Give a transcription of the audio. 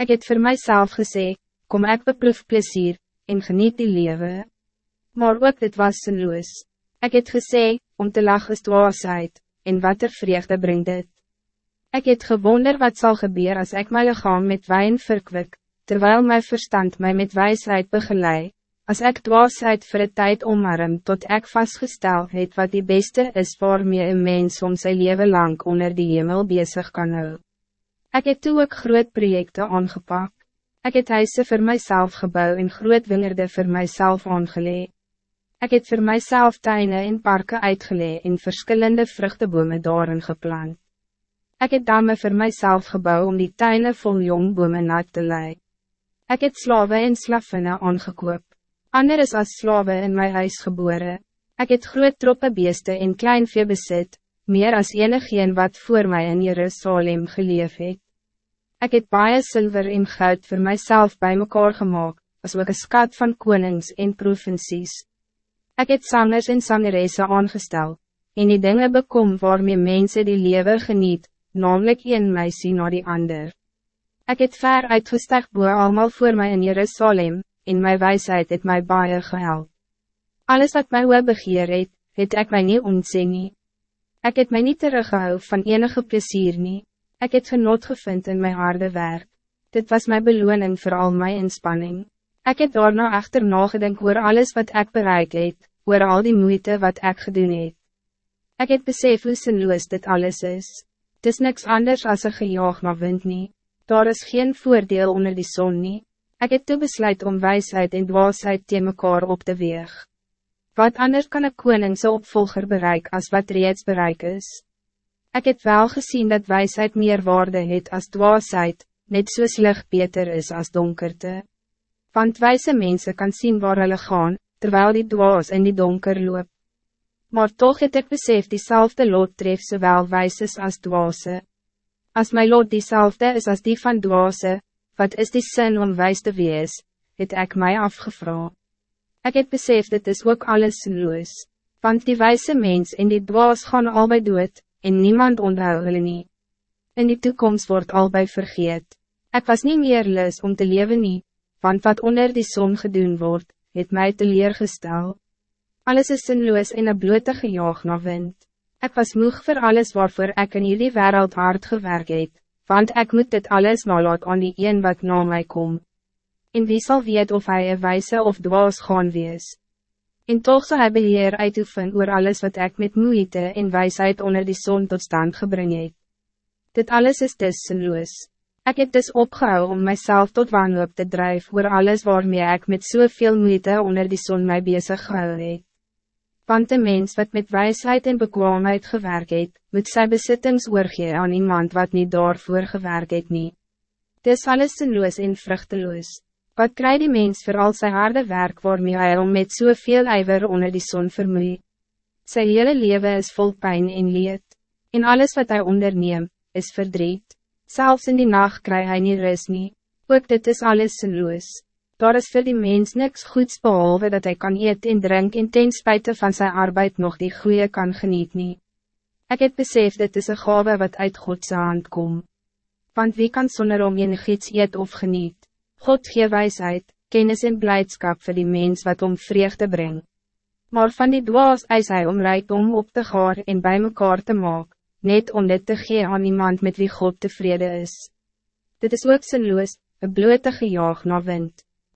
Ik het voor mijzelf gezegd, kom ik beproef plezier, en geniet die leven. Maar ook dit was zinloos. Ik het gezegd, om te lachen is dwaasheid, en wat er vreugde brengt dit. Ik het gewonder wat zal gebeuren als ik mijn lichaam met wijn verkwik, terwijl mijn verstand mij met wijsheid begeleid. Als ik dwaasheid voor het tijd omarm tot ik vastgesteld het wat die beste is voor mij een mens om zijn leven lang onder die hemel bezig kan houden. Ik heb toe ook groot projecten aangepakt. Ik heb huise voor mijzelf gebouwd en groot wingerde voor mijzelf aangeleid. Ik heb voor mijzelf tuinen en parken uitgeleid en verschillende vruchtenbomen daarin geplant. Ik heb damme voor mijzelf gebouwd om die tuinen vol jong bomen na te leiden. Ik heb slaven en slavinnen aangekoop. Ander is als slaven in mijn huis geboren. Ik heb groot troppe beeste en klein vee besit, meer als enigeen wat voor mij in Jerusalem geleef het. Ik heb baie zilver en goud voor mijzelf bij mekaar gemaakt, als ook een schat van konings en provincies. Ik heb zangers en zangeressen aangesteld, en die dingen bekom waarmee mensen die leven geniet, namelijk een meisje naar die ander. Ik heb ver uitgestek boer allemaal voor mij in Jerusalem, en mijn wijsheid het mij baie gehelp. Alles wat mij wel begeer het, het ek my nie ontzien nie. Ek het my nie teruggehou van enige plezier nie. Ek het genot gevind in mijn harde werk. Dit was mijn beloning voor al mijn inspanning. Ik heb daarna echter nagedink oor alles wat ik bereik het, oor al die moeite wat ik gedoen het. Ik heb besef hoe sinloos dit alles is. Het is niks anders als een gejaag maar wind nie. Daar is geen voordeel onder die zon nie. Ik heb toe besluit om wijsheid en dwaasheid tegen mekaar op te weeg. Wat anders kan een koning zo opvolger bereik als wat reeds bereik is? Ik heb wel gezien dat wijsheid meer waarde het als dwaasheid, net so slig beter is als donkerte. Want wijze mensen kan zien waar hulle gaan, terwijl die dwaas in die donker loop. Maar toch het ik besef diezelfde lot tref zowel wijzes als dwaase. Als mijn lot diezelfde is als die van dwaase, wat is die zin om wijs te wees, het ik mij afgevraagd. Ik heb besef dit is ook alles zinloos, want die wijze mens en die dwaas gaan albei dood, en niemand onthou hulle nie. In die toekomst wordt albei vergeet. Ik was niet meer lus om te leven nie, want wat onder die zon gedoen wordt, het mij teleergestel. Alles is sinloos en een blote gejaag na wind. Ik was moeg voor alles waarvoor ik in jullie wereld hard gewerkt het, want ik moet dit alles nalaat aan die een wat na mij kom. En wie zal weet of hij een wijze of dwaas gaan wees? En toch zal hij beheer uitoefen oor alles wat ik met moeite en wijsheid onder die zon tot stand gebring het. Dit alles is tussenloos. Ik heb dus opgehou om mijzelf tot wanhoop te drijven oor alles waarmee ik met zoveel so moeite onder die zon mij bezig gehou het. Want de mens wat met wijsheid en bekwaamheid gewerkt het, moet sy besittings oorgee aan iemand wat niet daarvoor gewerkt het nie. Dis alles sinloos en vruchteloos. Wat krijgt die mens voor al zijn harde werk waarmee hij om met zoveel so ijver onder die zon vermoeit? Zijn hele leven is vol pijn en leed. En alles wat hij onderneemt, is verdriet. Zelfs in die nacht krijgt hij niet rust nie. Ook dit is alles zinloos. Daar is voor die mens niks goeds behalve dat hij kan eten en drinken en ten spijte van zijn arbeid nog die goede kan genieten. nie. Ek het besef dit is een gave wat uit Godse hand kom. Want wie kan zonder om je iets eet of geniet? God gee wijsheid, kennis en blijdschap voor die mens wat om vreugde brengt. Maar van die dwaas eis hy om rijkdom op te gaan en bij mekaar te maak, net om dit te gee aan iemand met wie God tevreden is. Dit is ook sinloos, een blote gejaag na wind.